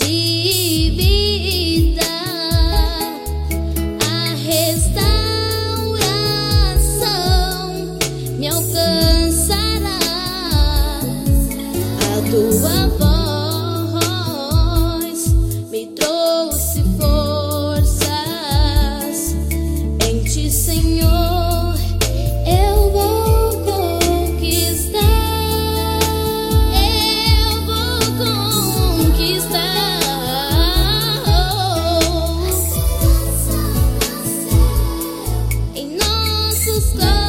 Jesus. stars.